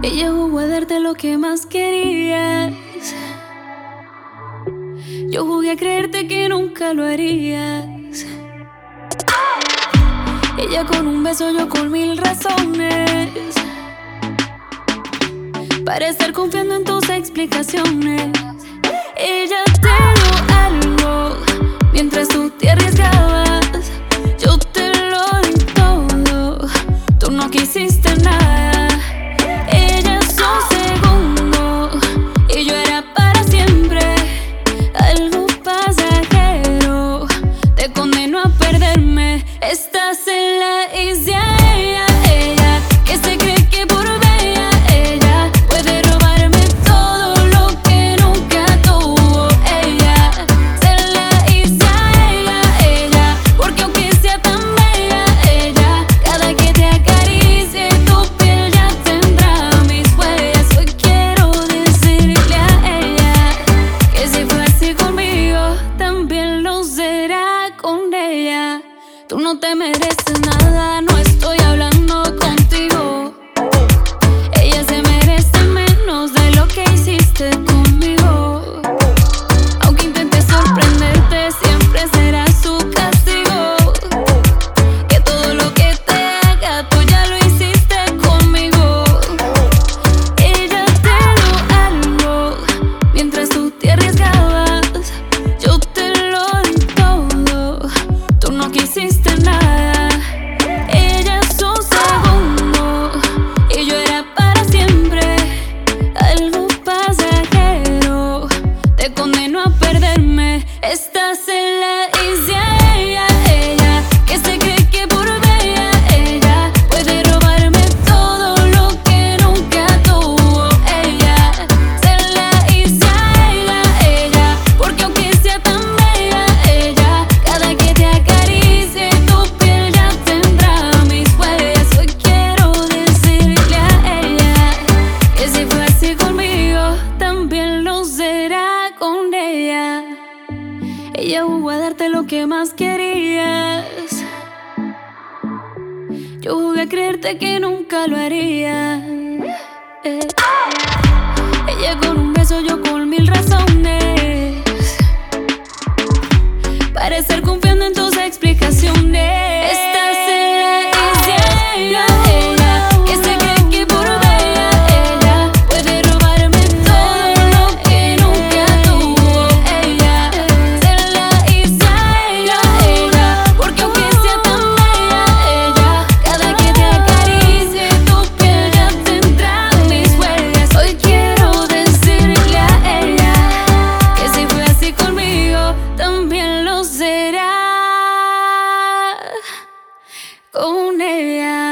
Ella jugó a darte lo que más querías. Yo jugué a creerte que nunca lo harías. Ella con un beso, yo con mil razones. Para estar confiando en tus explicaciones. Ella te dio algo mientras tú no te mereces nada, Ella jugó a darte lo que más querías. Yo jugué a creerte que nunca lo haría. Eh. con ella.